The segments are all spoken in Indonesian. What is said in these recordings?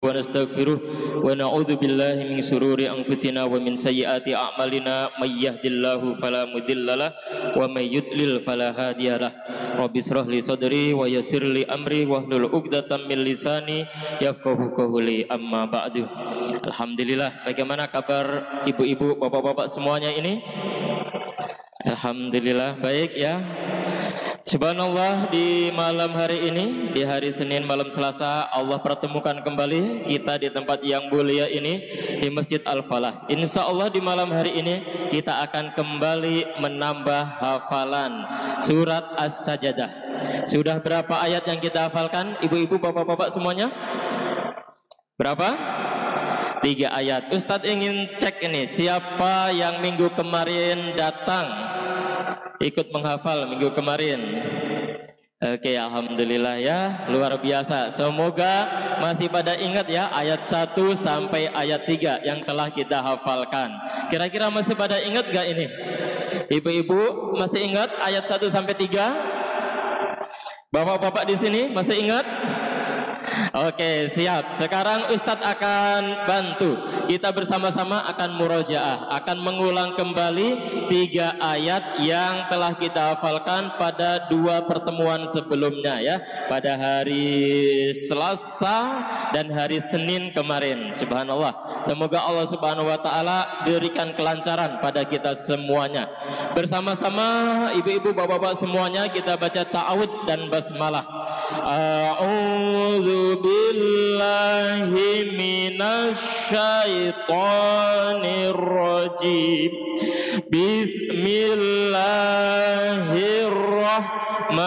ونستغفره ونعوذ بالله من شرور أنفسنا ومن سيئات أعمالنا من يهد الله فلا مضل له ومن يضلل فلا هادي له رب اشرح لي صدري ويسر لي أمري واحلل عقدة من لساني يفقهوا قولي أما بعد Alhamdulillah bagaimana kabar ibu-ibu bapak-bapak semuanya ini Alhamdulillah baik ya Subhanallah di malam hari ini Di hari Senin malam Selasa Allah pertemukan kembali kita di tempat yang mulia ini Di Masjid Al-Falah. Insya Allah di malam hari ini Kita akan kembali menambah hafalan Surat As-Sajadah. Sudah berapa ayat yang kita hafalkan? Ibu-ibu bapak-bapak semuanya? Berapa? Tiga ayat. Ustadz ingin cek ini Siapa yang minggu kemarin datang ikut menghafal minggu kemarin. Oke, alhamdulillah ya, luar biasa. Semoga masih pada ingat ya ayat 1 sampai ayat 3 yang telah kita hafalkan. Kira-kira masih pada ingat gak ini? Ibu-ibu masih ingat ayat 1 sampai 3? Bapak-bapak di sini masih ingat? Oke, siap. Sekarang Ustadz akan bantu. Kita bersama-sama akan murojaah, akan mengulang kembali tiga ayat yang telah kita hafalkan pada dua pertemuan sebelumnya ya, pada hari Selasa dan hari Senin kemarin. Subhanallah. Semoga Allah Subhanahu wa taala berikan kelancaran pada kita semuanya. Bersama-sama ibu-ibu, bapak-bapak semuanya kita baca ta'awud dan basmalah. A'udzu بالله من الشيطان الرجيم بسم الله الرحمن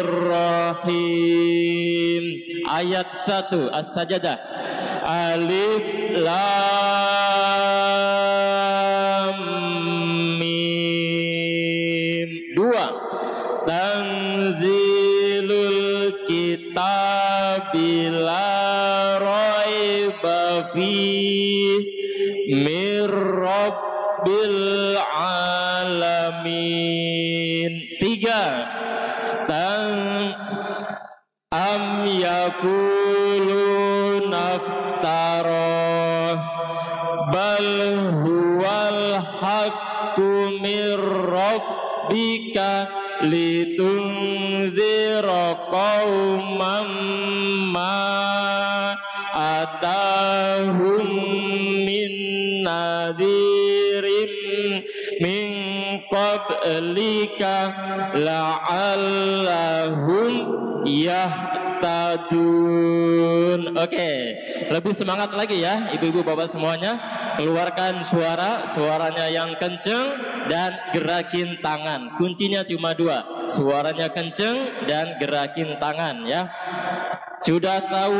الرحيم ayat 1 As-Sajadah Alif Lam Qablika la'allahum yahtadun. Oke, lebih semangat lagi ya ibu-ibu bapak semuanya. Keluarkan suara, suaranya yang kenceng dan gerakin tangan. Kuncinya cuma dua, suaranya kenceng dan gerakin tangan ya. Sudah tahu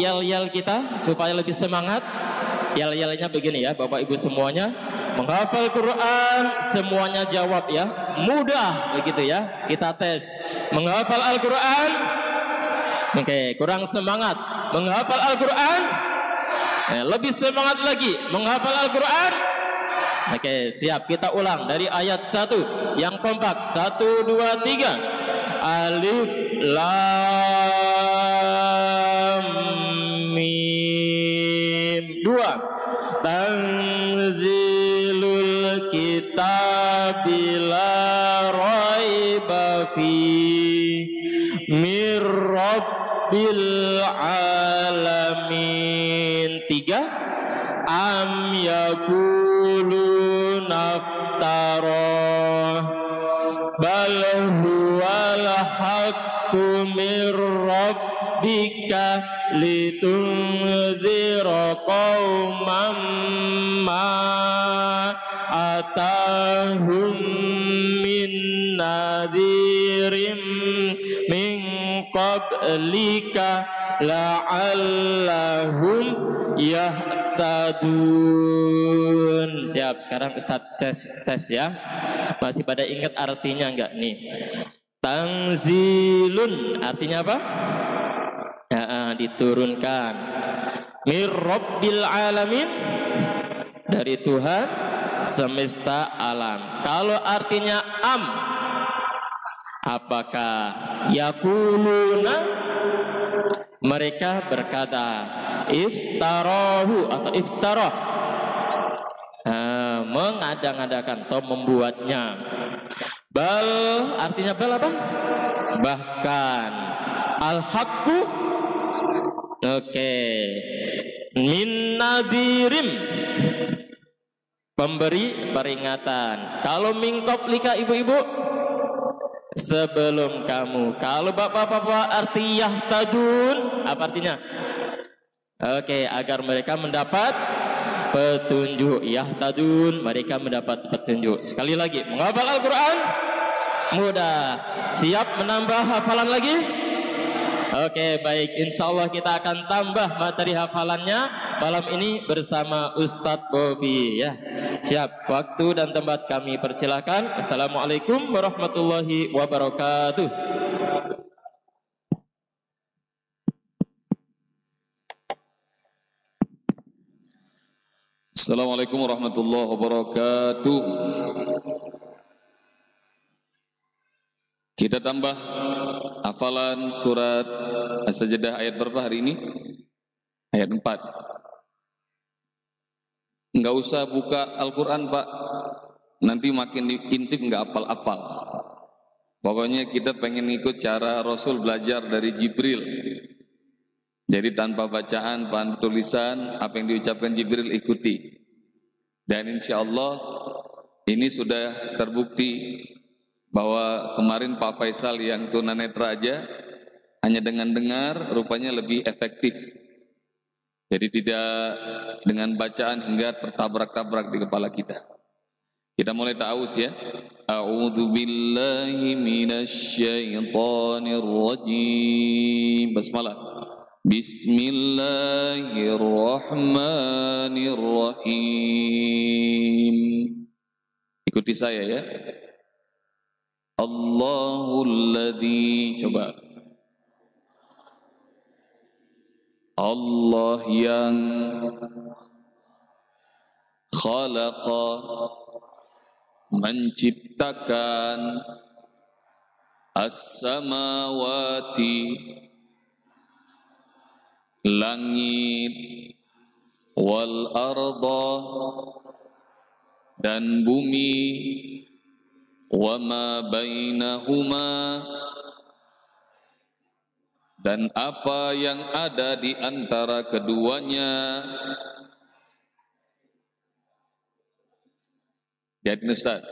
yel-yel kita supaya lebih semangat Yel-yelnya begini ya Bapak Ibu semuanya. Menghafal Quran semuanya jawab ya. Mudah begitu ya Kita tes. Menghafal Al-Quran Oke kurang semangat. Menghafal Al-Quran eh, Lebih semangat lagi. Menghafal Al-Quran Oke siap. Kita ulang dari ayat 1 Yang kompak 1, 2, 3 Alif Lam fi rabbil alamin. Tiga. Am yakulu naftara. Bal huwal haqqu rabbika litunzira qauman ma qablika la'allahum yahtadun siap sekarang Ustaz tes tes ya masih pada ingat artinya enggak nih Tangzilun artinya apa? Ya, diturunkan mir rabbil alamin dari Tuhan semesta alam. Kalau artinya am apakah yakuluna Mereka berkata, iftarahu atau iftarah. Mengada-ngadakan atau membuatnya. Bal artinya bal apa? Bahkan al-haqqu Oke. Okay. Min nadirim pemberi peringatan. Kalau mingkop lika ibu-ibu sebelum kamu. Kalau bapak-bapak arti yahtadun apa artinya? Oke, agar mereka mendapat petunjuk. Yahtadun, mereka mendapat petunjuk. Sekali lagi, menghafal Al-Qur'an mudah. Siap menambah hafalan lagi? Oke baik. Insya Allah kita akan tambah materi hafalannya Malam ini bersama Ustadz Bobi ya. Siap waktu dan tempat kami persilahkan Assalamualaikum warahmatullahi wabarakatuh. Assalamualaikum warahmatullahi wabarakatuh Kita tambah hafalan surat As-Sajdah ayat berapa hari ini? Ayat 4. Enggak usah buka Al-Quran Pak. Nanti makin intip enggak apal-apal. Pokoknya kita pengen ikut cara Rasul belajar dari Jibril. Jadi tanpa bacaan, tanpa tulisan, apa yang diucapkan Jibril ikuti. Dan insya Allah ini sudah terbukti bahwa kemarin Pak Faisal yang tunanetra aja hanya dengan dengar rupanya lebih efektif. Jadi tidak dengan bacaan hingga tertabrak-tabrak di kepala kita. Kita mulai ta'awuz ya. A'udzu billahi minasyaitonir rajim. Basmalah. Bismillahirrahmanirrahim. Ikuti saya ya. Allahul ladzi coba. Allah yang khalaqa menciptakan as-samawati langit wal arda dan bumi wama bainahuma. Dan apa yang ada di antara keduanya. Lihatin Ustaz.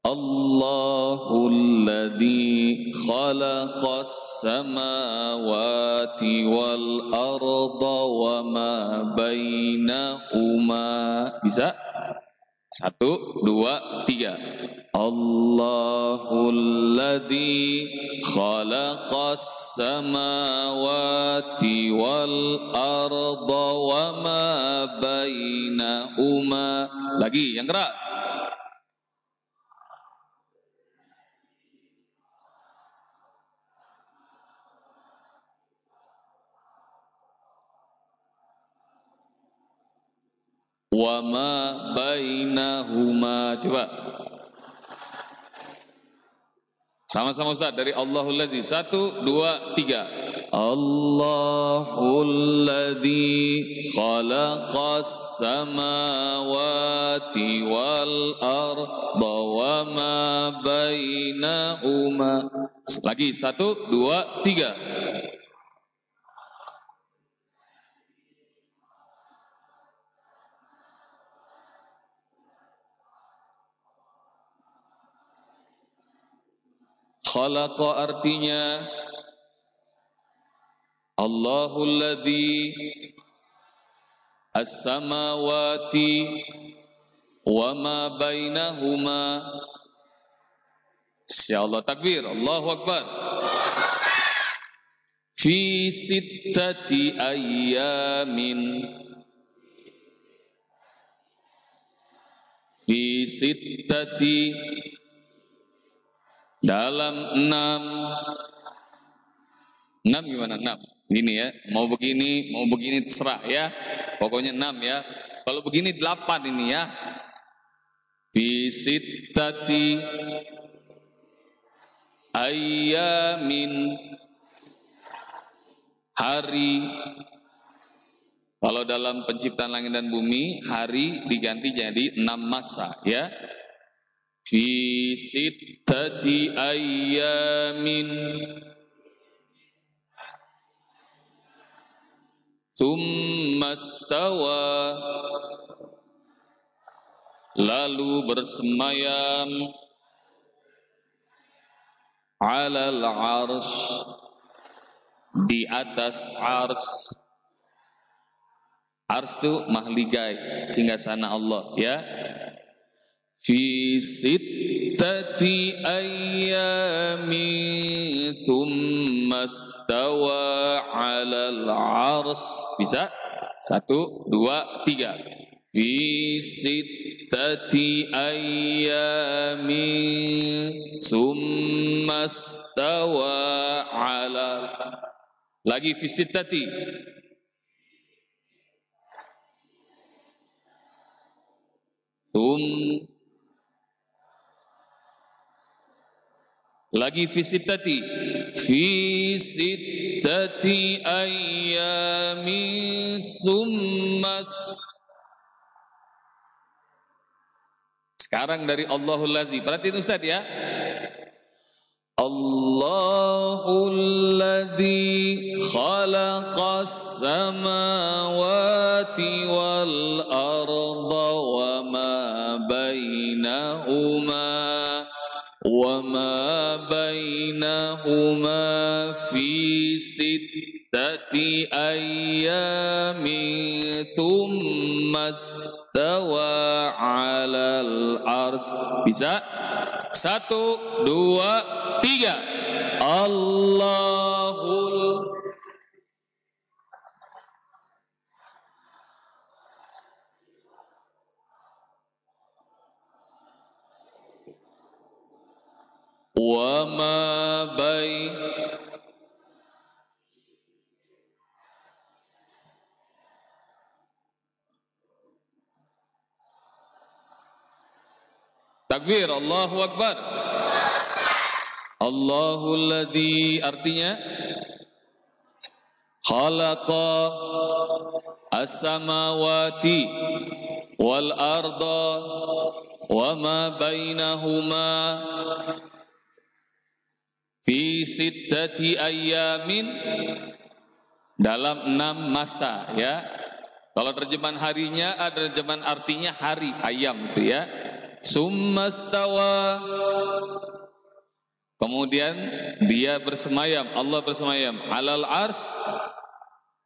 Allahul ladhi khalaqas samawati wal arda wa ma bainahuma. Bisa? Satu, dua, tiga. Khalaqas samawati wal arda wa ma bainahuma. Lagi yang keras. Wa ma bainahuma. Coba. Sama-sama Ustaz dari Allahul Ladzi. Satu, dua, tiga. Allahul Ladzi khalaqas samawati wal arda wa ma bainahuma. Lagi satu, dua, tiga. Khalaqa artinya Allahul ladzi as-samawati wa ma bainahuma. Insyaallah takbir Allahu akbar. Fi sittati ayamin Fi sittati dalam enam. Enam gimana? Enam. Ini ya mau begini mau begini terserah ya. Pokoknya enam ya. Kalau begini delapan ini ya. Tati ayamin hari. Kalau dalam penciptaan langit dan bumi hari diganti jadi enam masa ya fi sittati ayyamin. Thumma stawa. Lalu bersemayam alal arsh di atas ars ars itu mahligai singgasana Allah ya fi sittati ayyamin thumma stawa alal ars. Bisa? Satu dua tiga. Fi sittati ayyamin thumma stawa alal. Lagi fi sittati. Thum lagi fi sittati fi sittati summas Sekarang dari Allahul Lazi. Perhatiin Ustaz ya. Allahul Ladzi khalaqas samawati wal bainahuma fi sittati ayyamin thumma istawa 'alal ars bisa? Satu dua tiga. Allahul ma bain Takbir Allahu Akbar. Allahul ladzi artinya khalaqa as-samawati wal arda wa ma bainahuma fi sittati ayyamin dalam enam masa ya. Kalau terjemahan harinya ada terjemahan artinya hari ayam itu ya. Summastawa kemudian dia bersemayam Allah bersemayam. Alal ars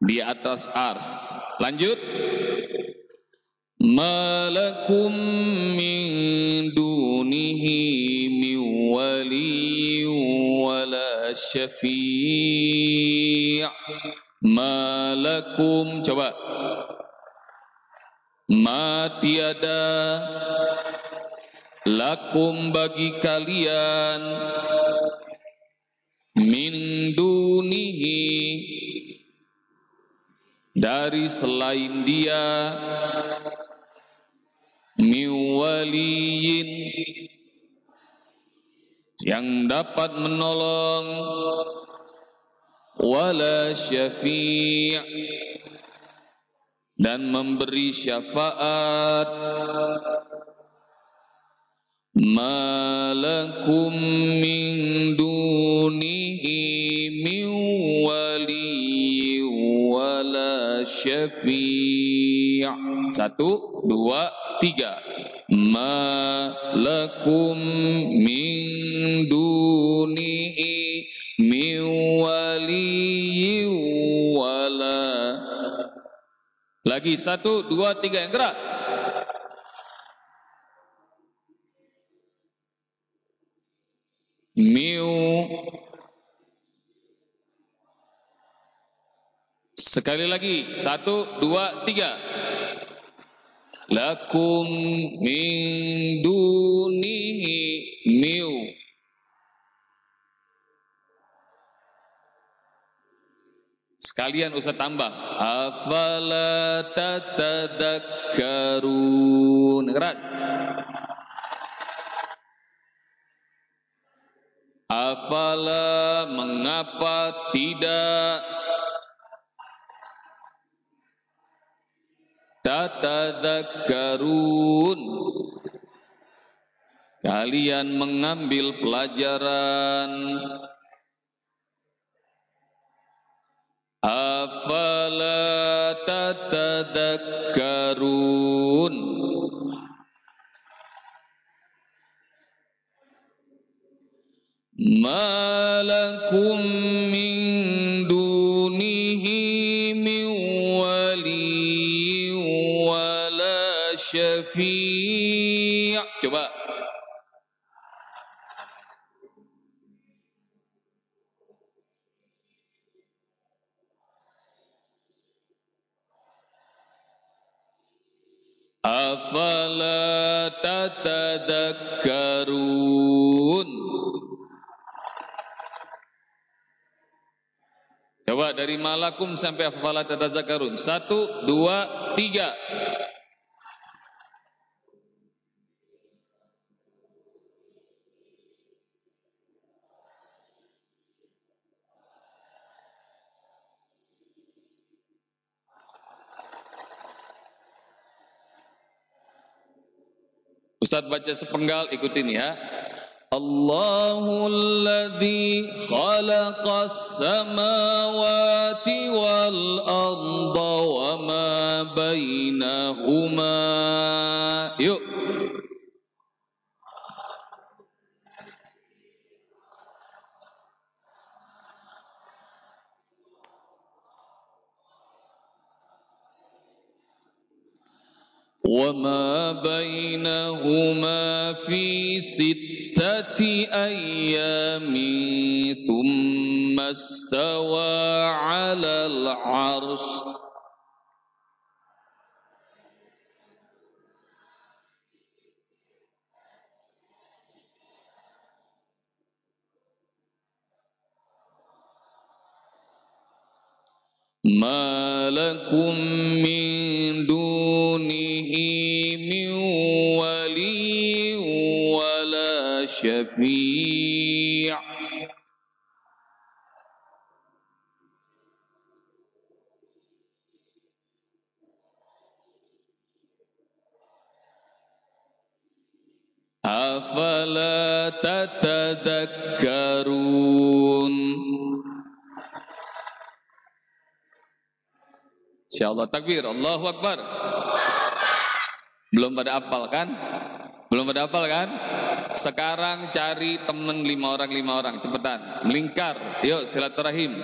di atas ars. Lanjut. Malakum min dunihi min wali syafi' malakum. Coba. Ma tiada lakum bagi kalian min dunihi dari selain dia miwaliyin yang dapat menolong wala syafi' dan memberi syafaat. Malakum min dunihi min wali wala syafi' satu dua tiga malakum min dunihi min wali wala. Lagi satu dua tiga yang keras. Miu. Sekali lagi satu dua tiga lakum min dunihi miu. Sekalian usah tambah afala tatadakkarun. Keras. Afala mengapa tidak tatadzakkarun. Kalian mengambil pelajaran. Afala tatadzakkarun. Malakum min syafi' coba. Afala tatadakkarun? Coba dari malakum sampai afala tatadakkarun Satu, dua, tiga. Ustadz baca sepenggal ikutin ya. Allahul ladzi khalaqas samawati wal arda wa ma bainahuma. Yuk. وما بينهما في ستة أيام ثم استوى على العرش ما لكم من دونه من ولي ولا شفيع. أفلا تتذكرون؟ Insyaallah takbir, Allahu Akbar. Belum pada apal kan? Belum pada apal kan? Sekarang cari temen lima orang lima orang cepetan melingkar. Yuk silaturahim.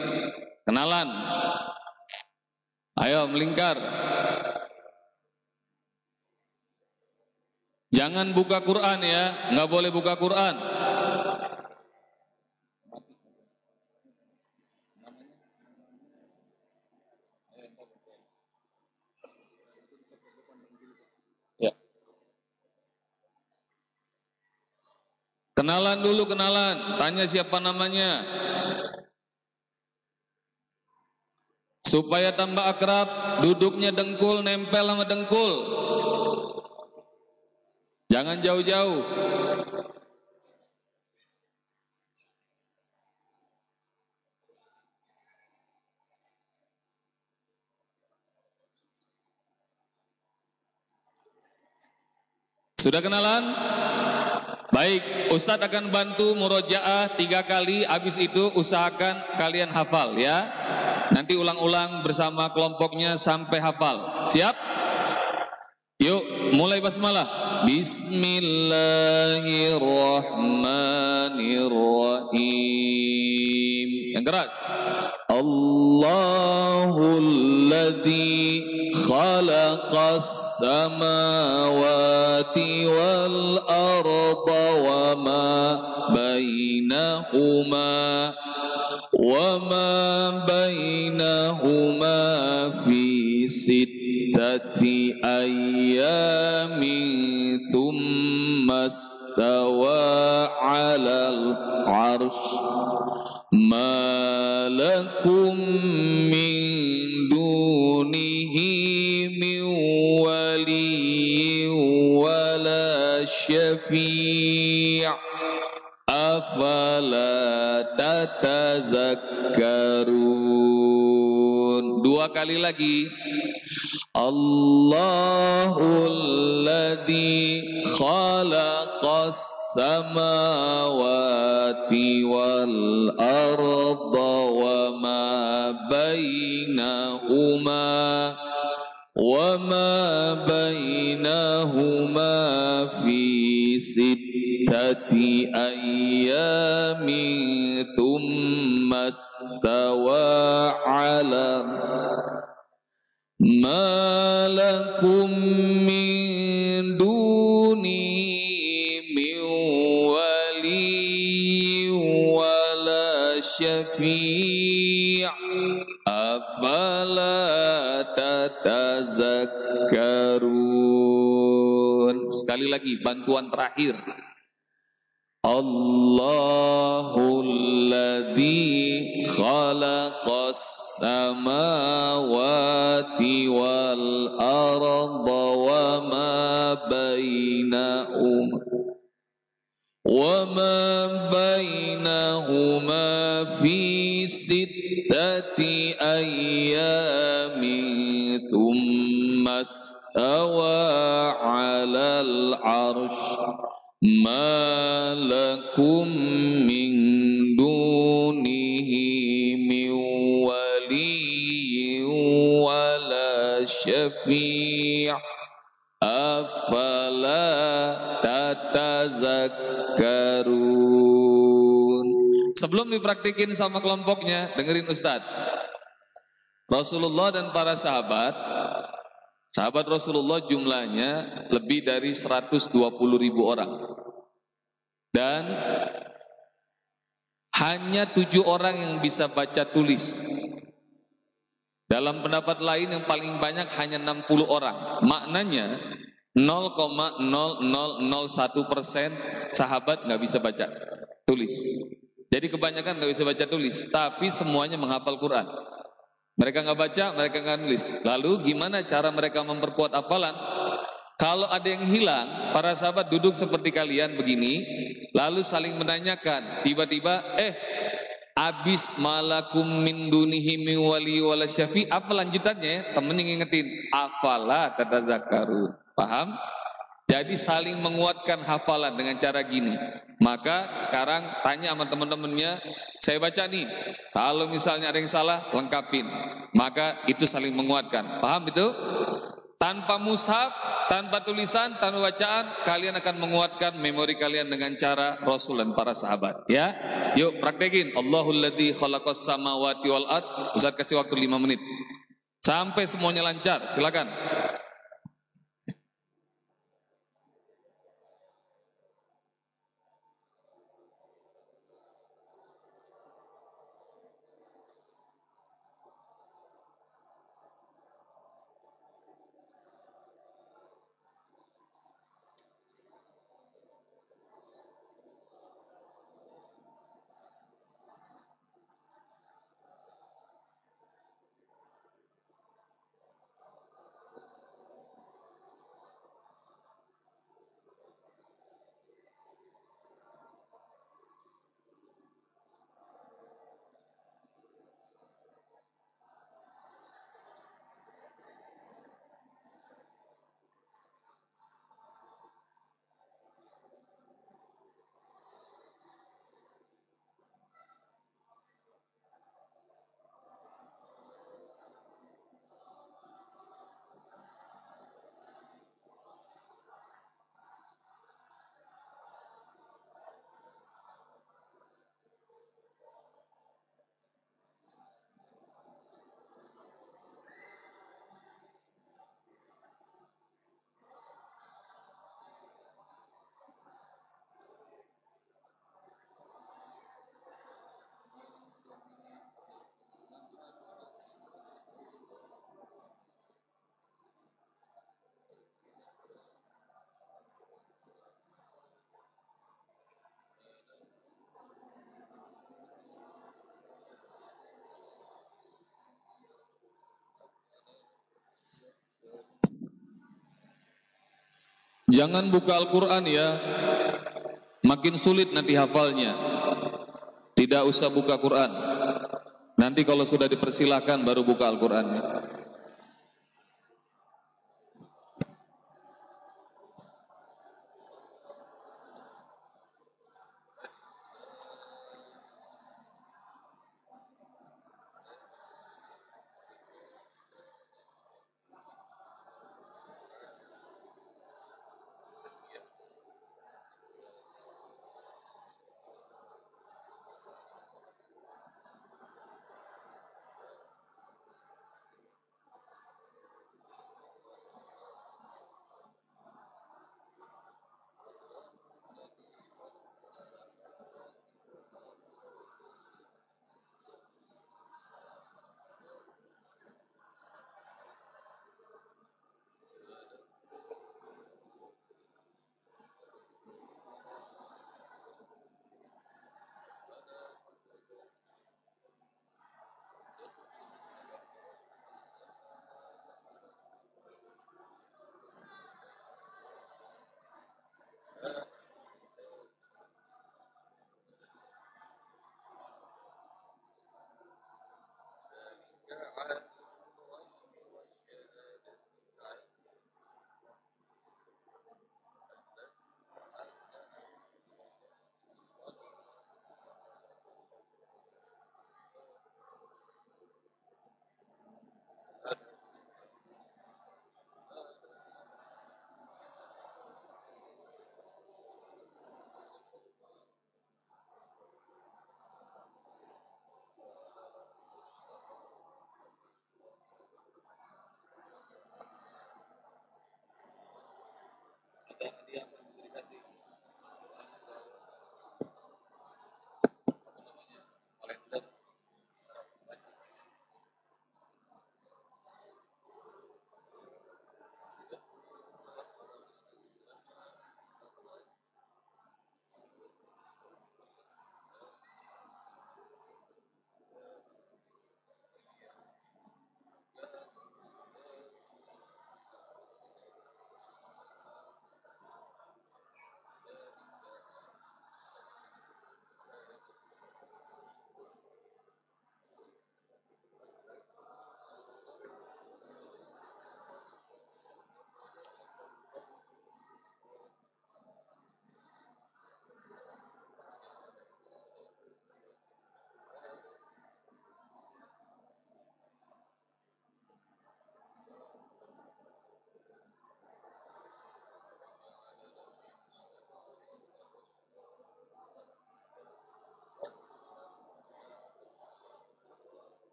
Kenalan. Ayo melingkar. Jangan buka Quran ya, nggak boleh buka Quran. Kenalan dulu kenalan, tanya siapa namanya. Supaya tambah akrab, duduknya dengkul nempel sama dengkul. Jangan jauh-jauh. Sudah kenalan? Baik, Ustadz akan bantu murojaah tiga kali, habis itu usahakan kalian hafal ya. Nanti ulang-ulang bersama kelompoknya sampai hafal. Siap? Yuk, mulai basmalah. Bismillahirrahmanirrahim. Yang keras. Allahul ladzi khalaqas samawati wal arda wa ma bainahuma وما بينهما في ستة أيام ثم استوى على العرش ما لكم من دونه من ولي ولا شفيع. afala tatazakkarun dua kali lagi. الله الذي خلق السماوات والأرض وما بينهما وما بينهما في ستة أيام ثم استوى على ما لكم من sekali lagi bantuan terakhir الله الذي خلق السماوات والأرض وما بينهما وما بينهما في ستة أيام ثم استوى على العرش ما لكم من دونه من ولي ولا شفيع أفلا تتذكرون Sebelum dipraktikin sama kelompoknya, dengerin Ustadz. Rasulullah dan para sahabat Sahabat Rasulullah jumlahnya lebih dari 120 ribu orang. Dan hanya tujuh orang yang bisa baca tulis. Dalam pendapat lain yang paling banyak hanya 60 orang. Maknanya 0,0001 persen sahabat nggak bisa baca tulis. Jadi kebanyakan nggak bisa baca tulis, tapi semuanya menghafal Quran. Mereka nggak baca, mereka nggak nulis. Lalu gimana cara mereka memperkuat hafalan? Kalau ada yang hilang, para sahabat duduk seperti kalian begini, lalu saling menanyakan. Tiba-tiba, eh, abis malakum min dunihi min wali wala syafi. Apa lanjutannya? Yang ngingetin. Afala zakarun. Paham? Jadi saling menguatkan hafalan dengan cara gini. Maka sekarang tanya sama teman-temannya, saya baca nih, kalau misalnya ada yang salah, lengkapin. Maka itu saling menguatkan. Paham itu? Tanpa mushaf, tanpa tulisan, tanpa bacaan, kalian akan menguatkan memori kalian dengan cara Rasul dan para sahabat. Ya, yuk praktekin. Allahul ladzi khalaqas samawati wal. Ustaz kasih waktu 5 menit. Sampai semuanya lancar. Silakan. Jangan buka Al-Quran ya, makin sulit nanti hafalnya. Tidak usah buka Quran. Nanti kalau sudah dipersilahkan baru buka Al-Qurannya. Uh-huh.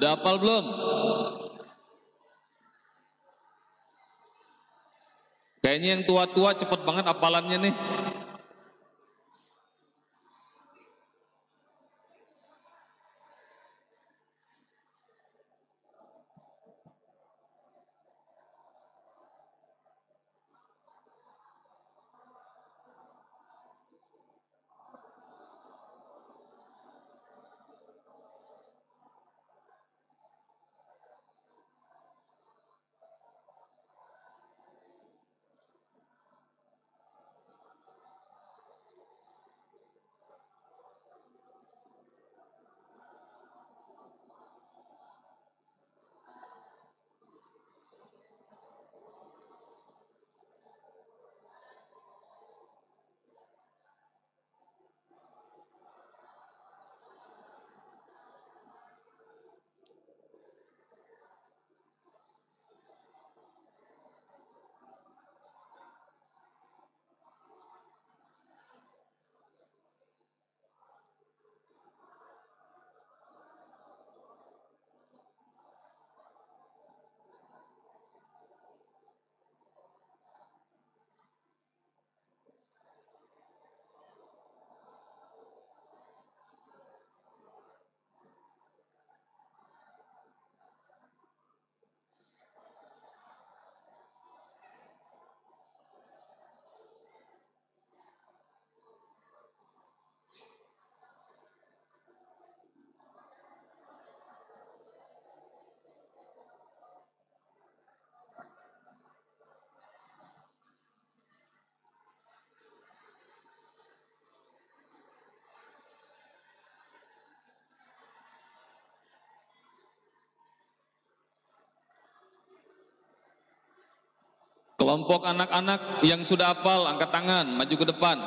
Udah hafal belum? Kayaknya yang tua-tua cepet banget hafalannya nih. Kelompok anak-anak yang sudah hafal, angkat tangan, maju ke depan.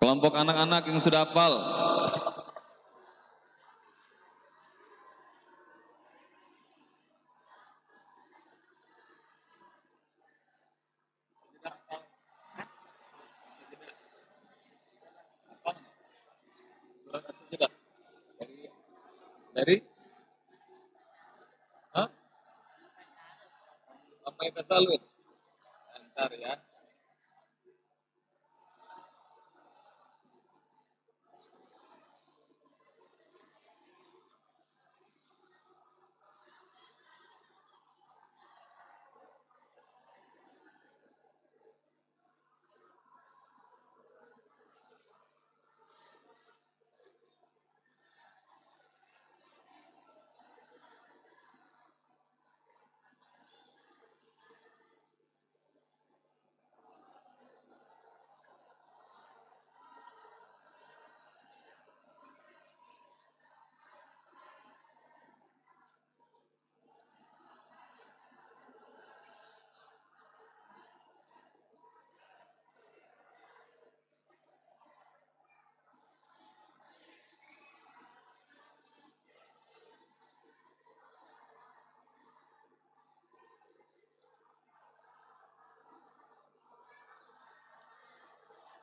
Kelompok anak-anak yang sudah hafal. Hah? Sampai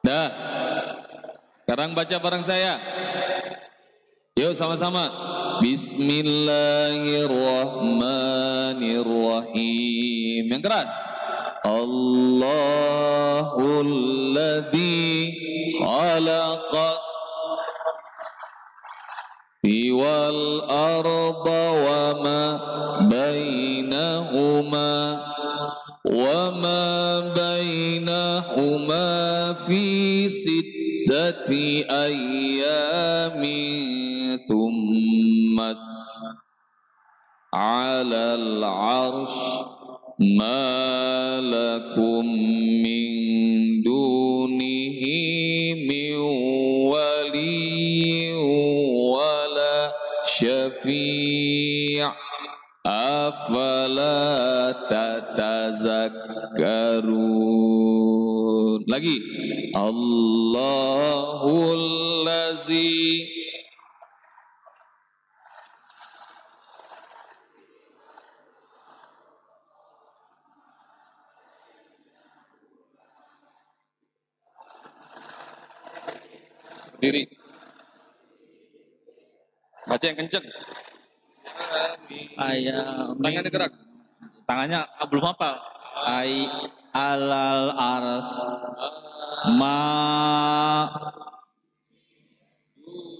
Dah. Sekarang baca bareng saya. Yuk sama-sama. Bismillahirrahmanirrahim. Yang keras. Allahul ladzi khalaqas wal arda في ستة أيام ثم على العرش ما لكم من kenceng. Ayah, Tangannya gerak. tangannya ah, belum apa? Ai alal aras ma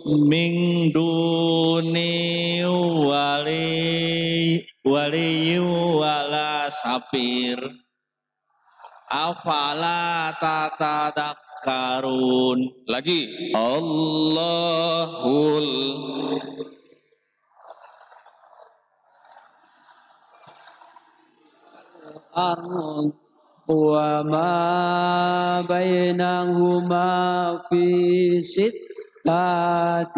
min duni wali wali wala sapir afala tatadakkarun Lagi. Allahul الأرض وما بينهما في ستة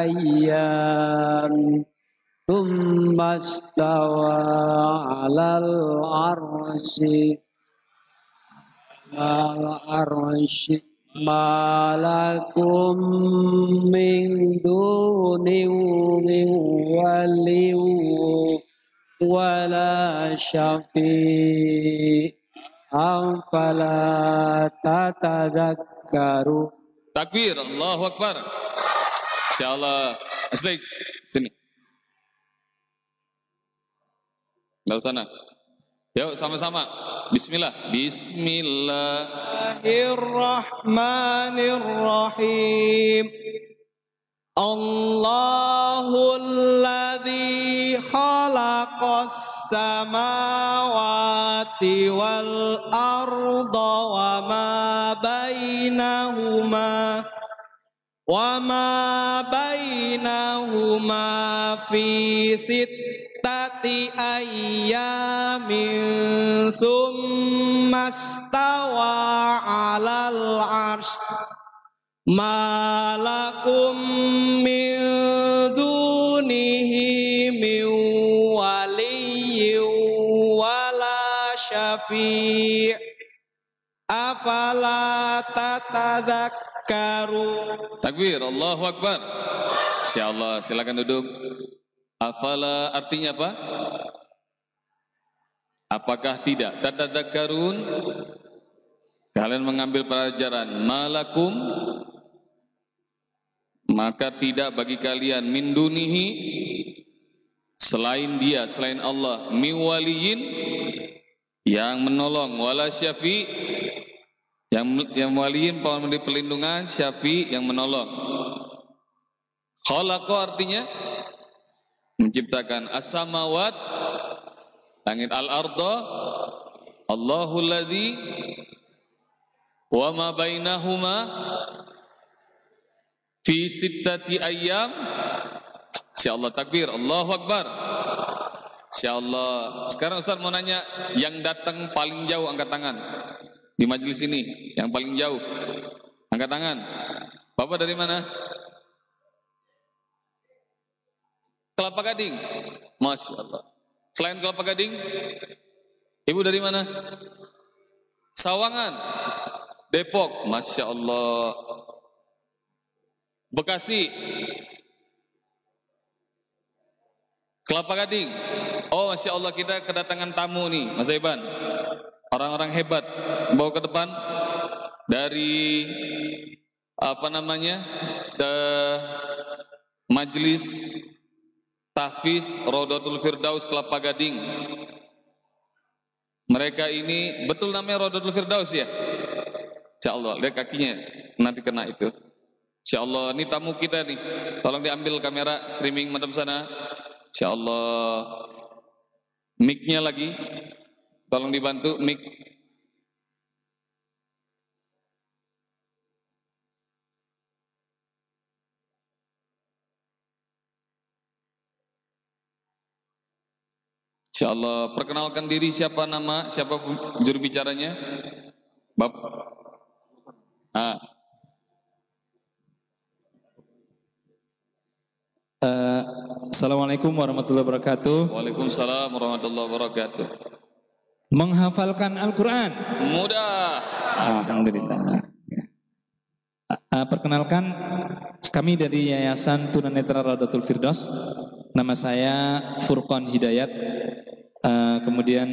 أيام ثم استوى على العرش على العرش ما لكم من دونه من ولي ولا شفيع أفلا تتذكرون takbir. Allahu Akbar. Insyaallah. Asli. Sini. Lalu sana. Yuk sama-sama. Bismillah. Bismillah. Bismillahirrahmanirrahim. Allahulladzi khalaqas samawati wal arda wa ma bainahuma wa ma bainahuma fi sittati ayyamin summa stawa 'alal 'arsy malakum min tadhakkaru. Takbir, Allahu Akbar. Insyaallah, silakan duduk. Afala artinya apa? Apakah tidak? Tadadzakarun kalian mengambil pelajaran malakum maka tidak bagi kalian min dunihi selain dia selain Allah miwaliyin yang menolong wala syafi yang yang waliyin memberi perlindungan syafi yang menolong. Khalaqa artinya menciptakan as-samawat langit al-arda Allahul ladzi wa ma bainahuma fi sittati ayyam. Insyaallah takbir Allahu akbar. Insyaallah. Sekarang Ustaz mau nanya yang datang paling jauh angkat tangan di majelis ini yang paling jauh. Angkat tangan. Bapak dari mana? Kelapa Gading. Masya Allah. Selain Kelapa Gading Ibu dari mana? Sawangan. Depok. Masya Allah. Bekasi. Kelapa Gading. Oh Masya Allah kita kedatangan tamu nih Mas Iban Orang-orang hebat Bawa ke depan Dari Apa namanya the Majelis Tahfiz Rodotul Firdaus Kelapa Gading Mereka ini Betul namanya Rodotul Firdaus ya Insya Allah, lihat kakinya nanti kena itu. Insya Allah, ini tamu kita nih. Tolong diambil kamera streaming madam sana. Insya Allah, mic-nya lagi. Tolong dibantu mic. Insya Allah, perkenalkan diri siapa nama, siapa juru bicaranya. Bapak. Ah. Uh, Assalamualaikum warahmatullahi wabarakatuh. Waalaikumsalam warahmatullahi wabarakatuh. menghafalkan Al-Quran. Mudah. Alhamdulillah. Uh, perkenalkan kami dari Yayasan Tunanetra Radatul Firdaus. Nama saya Furqan Hidayat. Uh, kemudian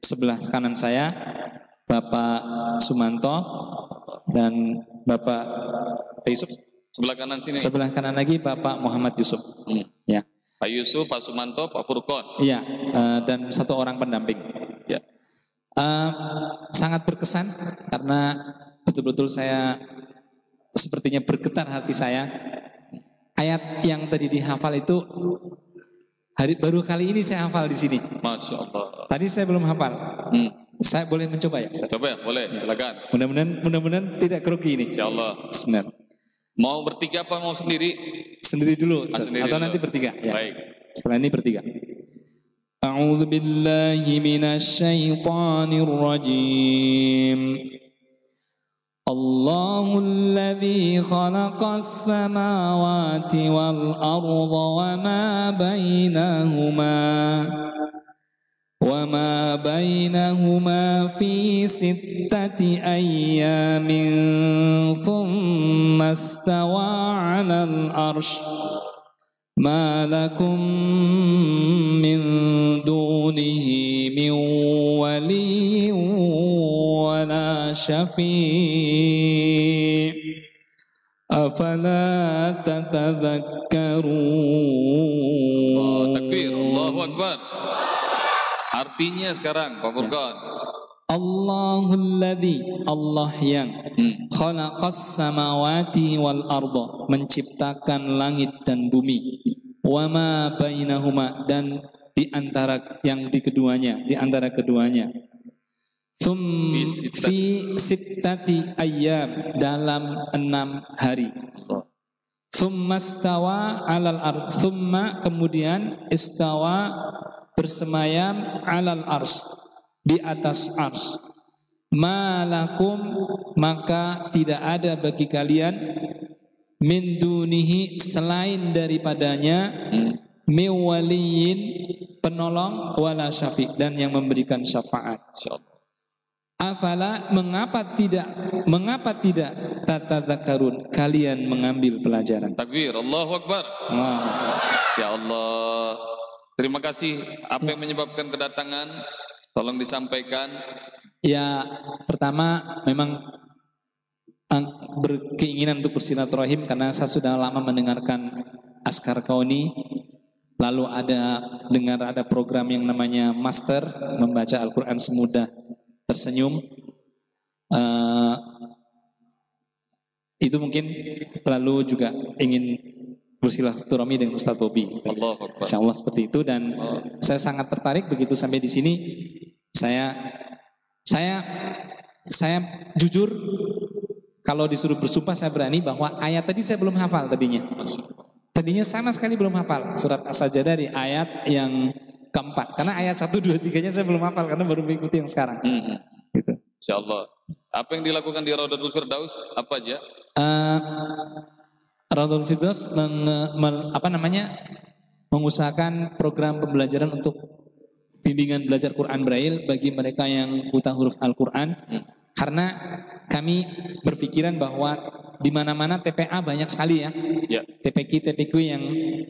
sebelah kanan saya Bapak Sumanto dan Bapak Yusuf. Sebelah kanan sini. Sebelah kanan lagi Bapak Muhammad Yusuf. Hmm. Ya. Pak Yusuf, Pak Sumanto, Pak Furkon. Iya, uh, dan satu orang pendamping. Ya. Uh, sangat berkesan karena betul-betul saya sepertinya bergetar hati saya. Ayat yang tadi dihafal itu Hari baru kali ini saya hafal di sini. Masya Allah. Tadi saya belum hafal. Hmm. Saya boleh mencoba ya? Ustaz? Coba ya, boleh. Ya. Silakan. Mudah-mudahan mudah-mudahan tidak kerugi ini. Insya Allah. Bismillah. Mau bertiga apa mau sendiri? Sendiri dulu. Ah, sendiri Atau dulu. nanti bertiga. Ya. Baik. Setelah ini bertiga. A'udzu billahi minasy syaithanir rajim. الله الذي خلق السماوات والأرض وما بينهما وما بينهما في ستة أيام ثم استوى على الأرش ما لكم من دونه من ولي شفيع أفلا تتذكرون Allah takbir, Allahu Akbar. Artinya sekarang, Pak Furkon. Allahul ladzi Allah yang Hmm. khalaqas samawati wal arda menciptakan langit dan bumi wama bainahuma dan di antara yang di keduanya di antara keduanya Thum Fi sittati. ayyam dalam enam hari Allah. Thumma stawa alal ars Thumma kemudian istawa bersemayam alal ars di atas ars malakum maka tidak ada bagi kalian min dunihi selain daripadanya Hmm. mewaliyin penolong wala syafi' dan yang memberikan syafaat Insya Allah. Afala mengapa tidak mengapa tidak tatadzakarun kalian mengambil pelajaran Takbir, Allahu Akbar. Insya Allah. Terima kasih. Apa yang menyebabkan kedatangan? Tolong disampaikan. Ya, pertama memang ang- berkeinginan untuk bersilaturahim karena saya sudah lama mendengarkan Askar Kauni. Lalu ada dengar ada program yang namanya Master membaca Al-Quran semudah tersenyum. Eh, itu mungkin lalu juga ingin bersilaturahmi dengan Ustadz Bobi. Akbar. Insya Allah seperti itu dan saya sangat tertarik begitu sampai di sini saya saya saya jujur kalau disuruh bersumpah saya berani bahwa ayat tadi saya belum hafal tadinya. Tadinya sama sekali belum hafal surat As-Sajdah dari ayat yang keempat. Karena ayat 1, 2, 3 nya saya belum hafal karena baru mengikuti yang sekarang. Hmm, hmm. Gitu. Insya Allah. Apa yang dilakukan di Raudatul Firdaus? Apa aja? Eh, Raudhul Firdaus menge- mel- apa namanya mengusahakan program pembelajaran untuk bimbingan belajar Quran Braille bagi mereka yang buta huruf Al-Quran karena kami berpikiran bahwa di mana-mana TPA banyak sekali ya Ya. TPQ TPQ yang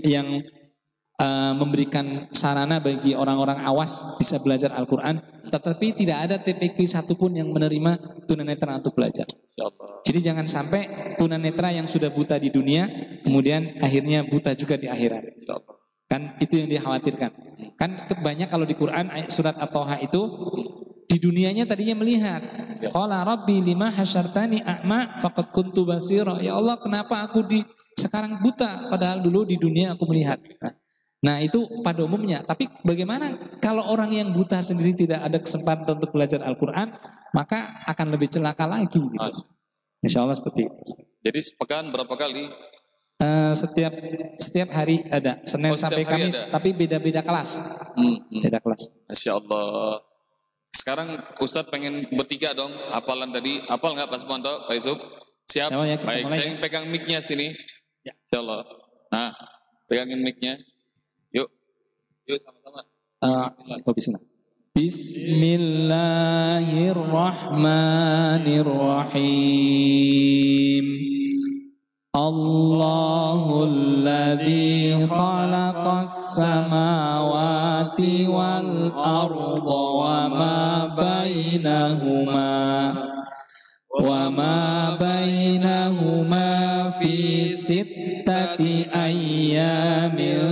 yang eh, memberikan sarana bagi orang-orang awas bisa belajar Al-Quran tetapi tidak ada TPQ satupun yang menerima tunanetra untuk belajar jadi jangan sampai tunanetra yang sudah buta di dunia kemudian akhirnya buta juga di akhirat. Kan itu yang dikhawatirkan. Kan banyak kalau di Quran ayat surat At-Toha itu di dunianya tadinya melihat. Qala rabbi lima hasyartani a'ma faqad kuntu basira. Ya Allah, kenapa aku di sekarang buta padahal dulu di dunia aku melihat. Nah, Nah itu pada umumnya. Tapi bagaimana kalau orang yang buta sendiri tidak ada kesempatan untuk belajar Al-Quran, maka akan lebih celaka lagi. Gitu. Masya. Insya Allah seperti itu. Jadi sepekan berapa kali? Eh, setiap setiap hari ada Senin Oh, sampai Kamis, ada. tapi beda-beda kelas, Hmm, hmm. beda kelas. Masya Allah. Sekarang Ustadz pengen bertiga dong. Hafalan tadi. Hafal nggak Pak Sumanto? Pak Yusuf? Siap? Ya, ya, Baik, mulai saya ya. yang pegang mic-nya sini. Ya. Insya Allah. Nah, pegangin mic-nya. Yuk. Sama-sama. Oh, bismillah. Bismillahirrahmanirrahim Allahul ladzi khalaqas samawati wal arda wa ma bainahuma wa ma bainahuma fi sittati ayyamin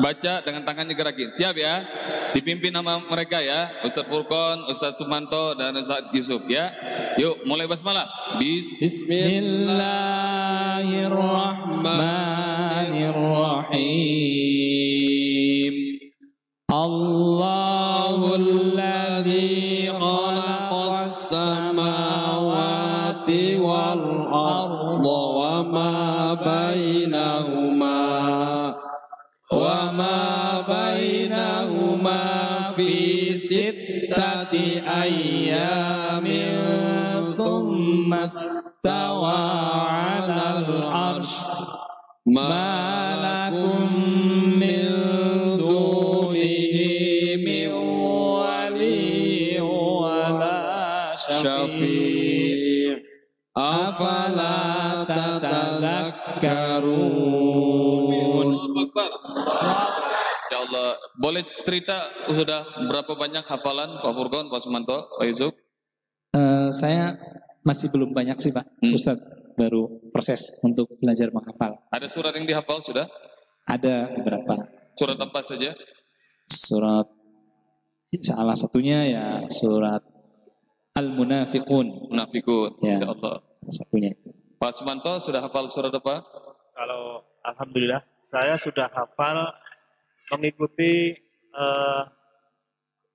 baca dengan tangannya gerakin. Siap ya? Dipimpin sama mereka ya. Ustadz Furkon, Ustadz Sumanto dan Ustadz Yusuf ya. Yuk mulai basmalah. Bis Bismillahirrahmanirrahim Allahul ladzi khalaqas samawati wal arda wa ma bainahuma wa ma bainahuma fi sittati ayyamin thumma istawa 'alal arsh ma Boleh cerita sudah berapa banyak hafalan Pak Furkon, Pak Sumanto, Pak Yusuf? Eh, saya masih belum banyak sih Pak Hmm. Ustadz baru proses untuk belajar menghafal Ada surat yang dihafal sudah? ada beberapa Surat apa saja? surat salah satunya ya surat Al-Munafiqun Munafikun. Ya. Insya Allah. salah satunya itu. Pak Sumanto sudah hafal surat apa? Kalau alhamdulillah saya sudah hafal mengikuti eh,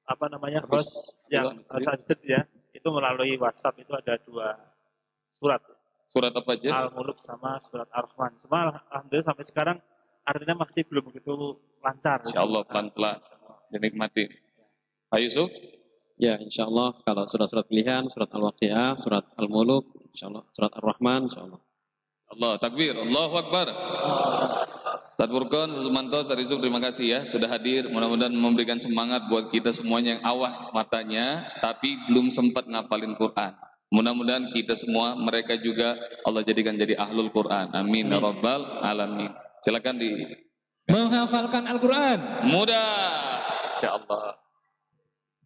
apa namanya Habis- host yang tajwid ya itu melalui WhatsApp itu ada dua surat Surat apa aja? Al-Muluk sama surat Ar-Rahman. Cuma alhamdulillah sampai sekarang artinya masih belum begitu lancar. Insya Allah pelan-pelan. Dinikmati. Pak Yusuf? Ya, insya Allah kalau surat-surat pilihan, surat Al-Waqi'ah, surat Al-Muluk, insya Allah, surat Ar-Rahman, insya Allah. Allah takbir, Allahu Akbar. Ustaz Ustaz Sumanto, Yusuf terima kasih ya sudah hadir. Mudah-mudahan memberikan semangat buat kita semuanya yang awas matanya tapi belum sempat ngapalin Quran. Mudah-mudahan kita semua mereka juga Allah jadikan jadi ahlul Quran. Amin ya rabbal alamin. Silakan di menghafalkan Al-Quran mudah. Insya Allah.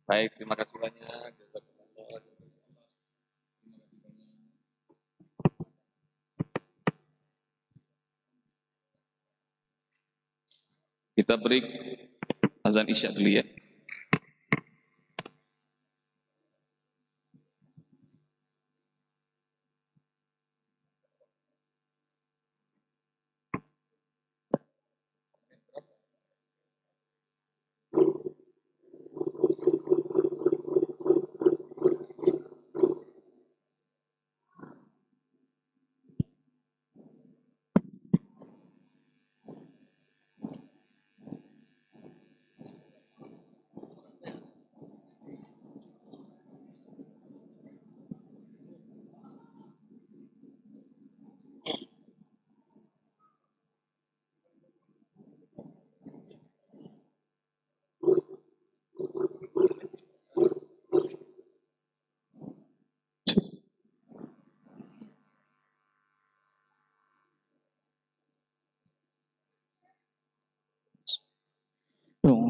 Baik, terima kasih banyak. Kita beri azan isya dulu ya.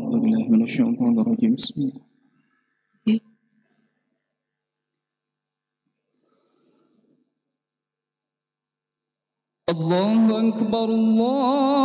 أعوذ بالله من الشيطان الرجيم. بسم الله. الله أكبر الله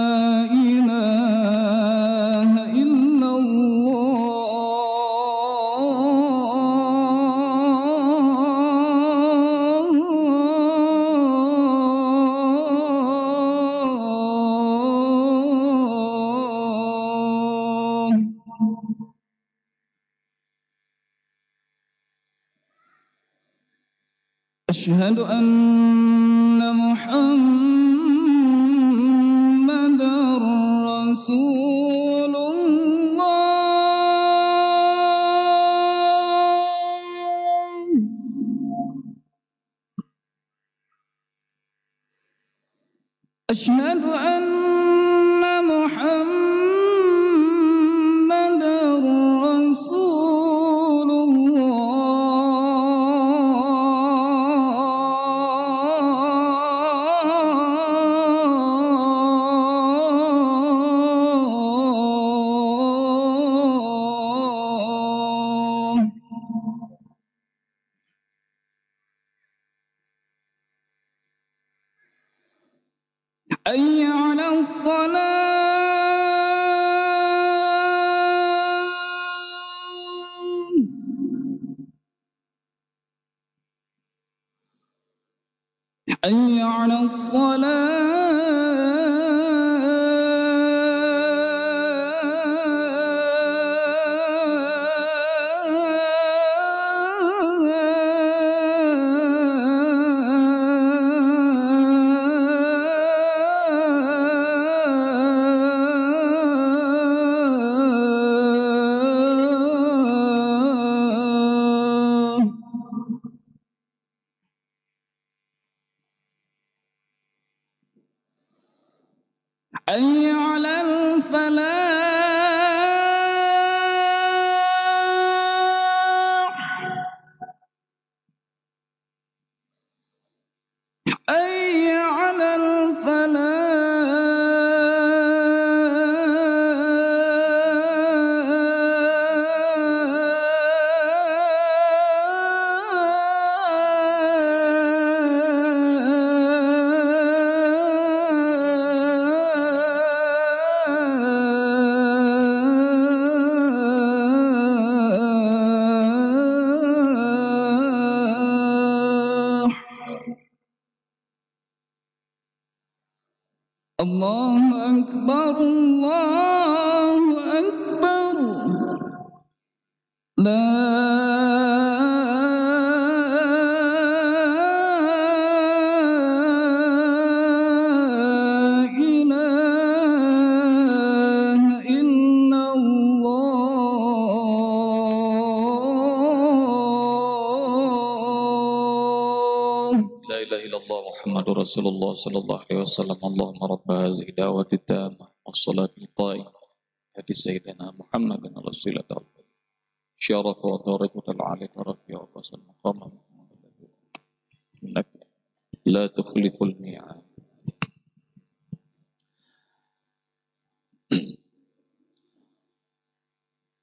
أن الله صلى الله عليه وسلم اللهم رب هذه الدعوة التامة والصلاة القائمة هدي سيدنا محمد رسول الله شرف ودرجة العالي ربي وقص المقام إنك لا تخلف الميعاد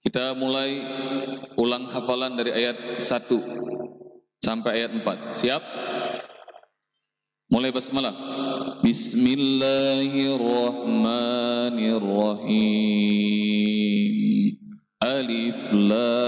Kita mulai ulang hafalan dari ayat 1 sampai ayat 4. Siap? Mulai basmalah. Bismillahirrahmanirrahim. Alif lam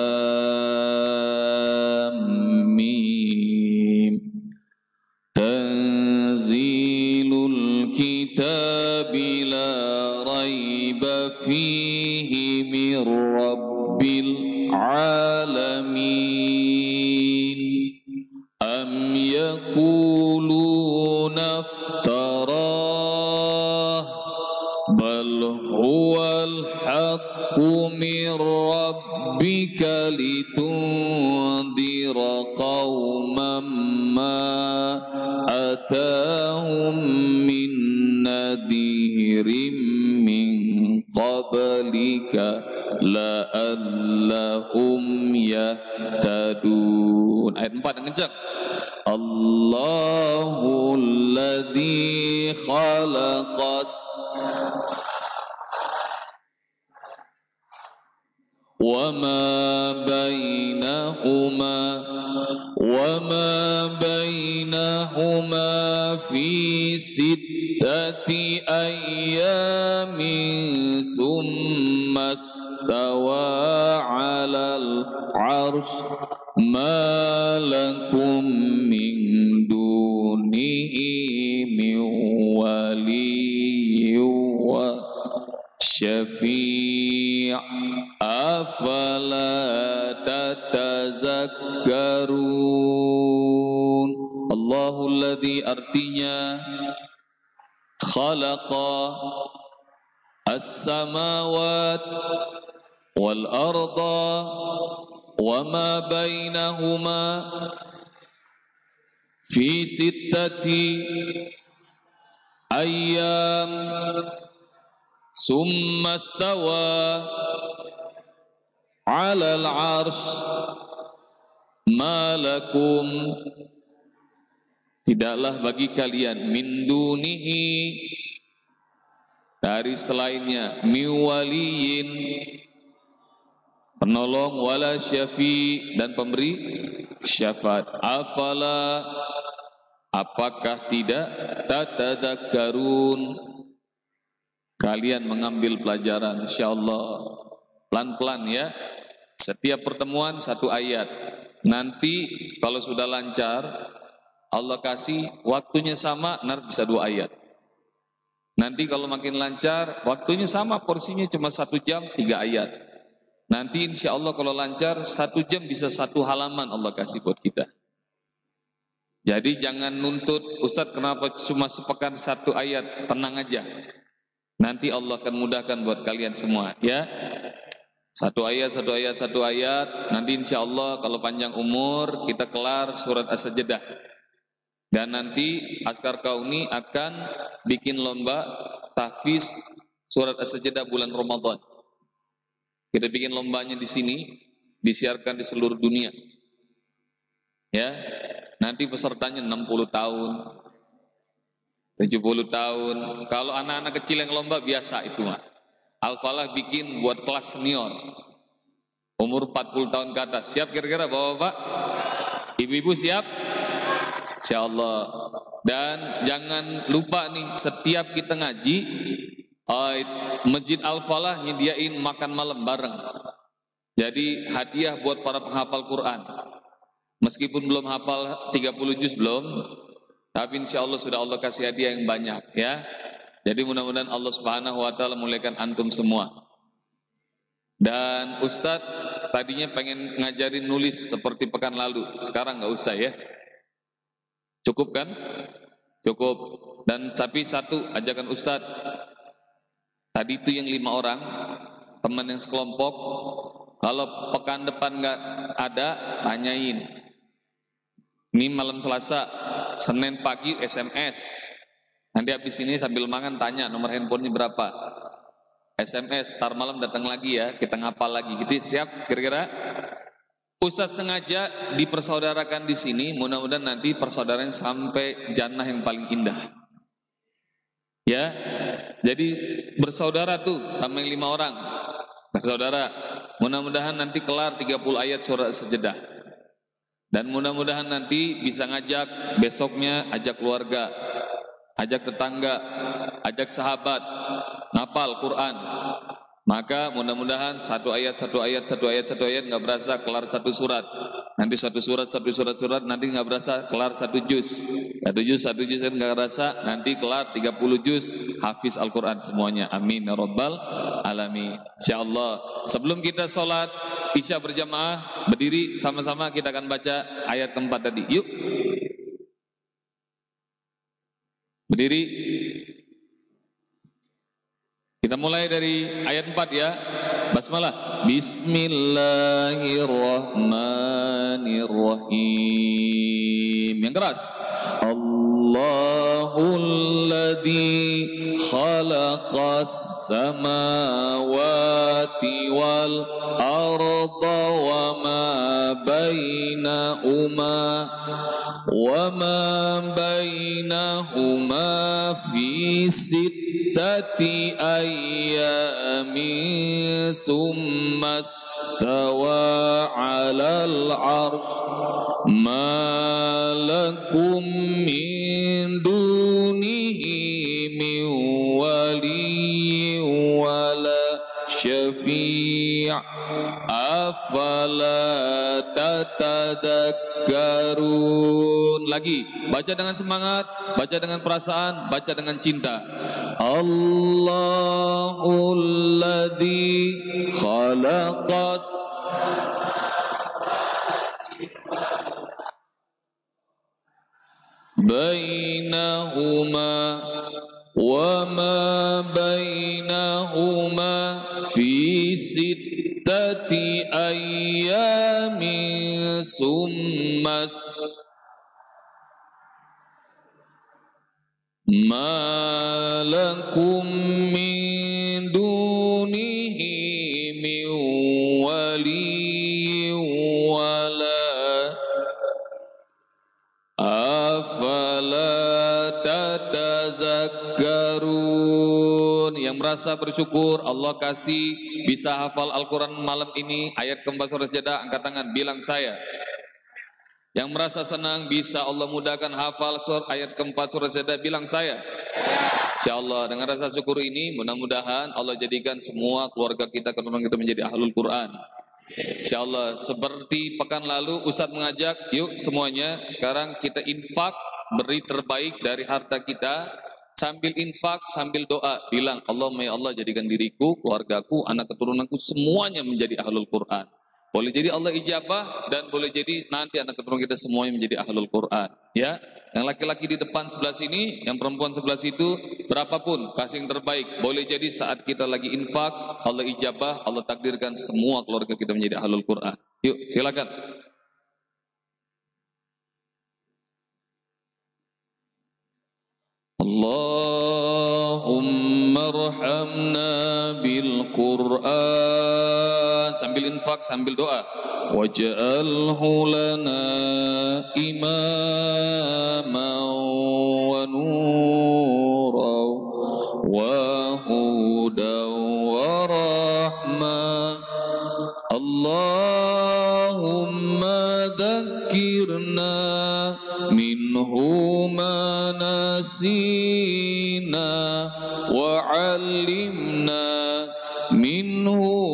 خلق السماوات والأرض وما بينهما في ستة أيام. ثم استوى على العرش. ما لكم؟ tidaklah bagi kalian min dunihi dari selainnya miwaliyin penolong wala syafi dan pemberi syafaat. Afala apakah tidak? Tatadakkarun. Kalian mengambil pelajaran insyaallah. Pelan-pelan ya. Setiap pertemuan satu ayat. Nanti kalau sudah lancar, Allah kasih waktunya sama, nanti bisa dua ayat. Nanti kalau makin lancar, waktunya sama, porsinya cuma satu jam, tiga ayat. Nanti insya Allah kalau lancar, satu jam bisa satu halaman Allah kasih buat kita. Jadi jangan nuntut, Ustadz kenapa cuma sepekan satu ayat, tenang aja. Nanti Allah akan mudahkan buat kalian semua, ya. Satu ayat, satu ayat, satu ayat. Nanti insya Allah kalau panjang umur kita kelar surat As-Sajdah. Dan nanti Askar Kauni akan bikin lomba tahfiz surat As-Sajdah bulan Ramadan. Kita bikin lombanya di sini, disiarkan di seluruh dunia. Ya, nanti pesertanya 60 tahun, 70 tahun. Kalau anak-anak kecil yang lomba biasa itu mah. Al-Falah bikin buat kelas senior. Umur 40 tahun ke atas. Siap kira-kira Bapak-bapak? Ibu-ibu siap? Insya Allah. Dan jangan lupa nih, setiap kita ngaji, uh, Masjid Al-Falah nyediain makan malam bareng. Jadi hadiah buat para penghafal Quran. Meskipun belum hafal 30 juz belum, tapi insya Allah sudah Allah kasih hadiah yang banyak ya. Jadi mudah-mudahan Allah Subhanahu wa taala muliakan antum semua. Dan Ustadz tadinya pengen ngajarin nulis seperti pekan lalu, sekarang nggak usah ya. Cukup kan? Cukup. Dan tapi satu ajakan Ustadz, tadi itu yang lima orang, teman yang sekelompok, kalau pekan depan nggak ada, tanyain. Ini malam Selasa, Senin pagi SMS, Nanti habis ini sambil makan tanya nomor handphonenya berapa. SMS, tar malam datang lagi ya, kita ngapal lagi. Gitu siap kira-kira? Ustaz sengaja dipersaudarakan di sini, mudah-mudahan nanti persaudaraan sampai jannah yang paling indah. Ya, jadi bersaudara tuh sama yang lima orang. Bersaudara, mudah-mudahan nanti kelar 30 ayat surat sejedah. Dan mudah-mudahan nanti bisa ngajak besoknya ajak keluarga, ajak tetangga, ajak sahabat, ngapal Quran. Maka mudah-mudahan satu ayat, satu ayat, satu ayat, satu ayat nggak berasa kelar satu surat. Nanti satu surat, satu surat, surat nanti nggak berasa kelar satu juz. Satu juz, satu juz nggak berasa nanti kelar 30 juz hafiz Al-Quran semuanya. Amin ya rabbal alamin. Insyaallah. Sebelum kita sholat Isya berjamaah, berdiri sama-sama kita akan baca ayat keempat tadi. Yuk. Berdiri. Kita mulai dari ayat 4 ya. Basmalah. Bismillahirrahmanirrahim. Yang keras. Allahul ladzi khalaqas samawati wal arda wa ma bainahuma وما بينهما في ستة أيام ثم استوى على العرش ما لكم من دونه من ولي ولا شفيع أفلا تتذكرون lagi baca dengan semangat baca dengan perasaan baca dengan cinta Allahul ladzi khalaqas بينهما وما بينهما في ستة أيام ثم ما لكم من دونه من ولي ولا Afala tatazakkarun Yang merasa bersyukur Allah kasih bisa hafal Al-Quran malam ini Ayat keempat surah Jadah angkat tangan bilang saya yang merasa senang bisa Allah mudahkan hafal surah ayat keempat surah Jadah bilang saya Insya Allah dengan rasa syukur ini mudah-mudahan Allah jadikan semua keluarga kita keturunan kita menjadi ahlul Quran. Insya Allah seperti pekan lalu Ustadz mengajak yuk semuanya sekarang kita infak beri terbaik dari harta kita. Sambil infak sambil doa bilang Allah ya Allah jadikan diriku keluargaku anak keturunanku semuanya menjadi ahlul Quran boleh jadi Allah ijabah dan boleh jadi nanti anak keturunan kita semuanya menjadi ahlul Quran ya yang laki-laki di depan sebelah sini, yang perempuan sebelah situ, berapapun kasih yang terbaik. Boleh jadi saat kita lagi infak, Allah ijabah, Allah takdirkan semua keluarga kita menjadi ahlul Quran. Yuk, silakan. Allahumma arhamna bil Qur'an sambil infak sambil doa waj'alhu lana imaman wa nuran wa hudan wa rahmah Allahumma dhakkirna minhu ma nasina wa 'allimna minhu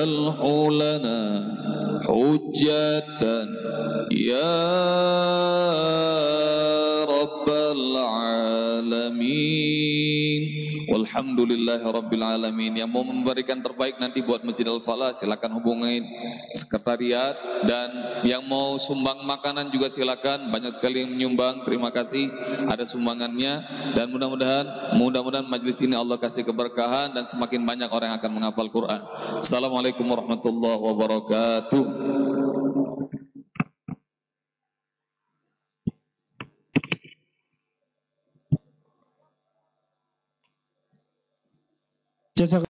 واجعله لنا حجة يا Walhamdulillahi Rabbil Alamin. Yang mau memberikan terbaik nanti buat Masjid Al-Falah Silakan hubungin sekretariat. Dan yang mau sumbang makanan juga silakan. Banyak sekali yang menyumbang Terima kasih. Ada sumbangannya. Dan mudah-mudahan Mudah-mudahan majlis ini Allah kasih keberkahan Dan semakin banyak orang yang akan menghafal Quran. Assalamualaikum warahmatullahi wabarakatuh جزاك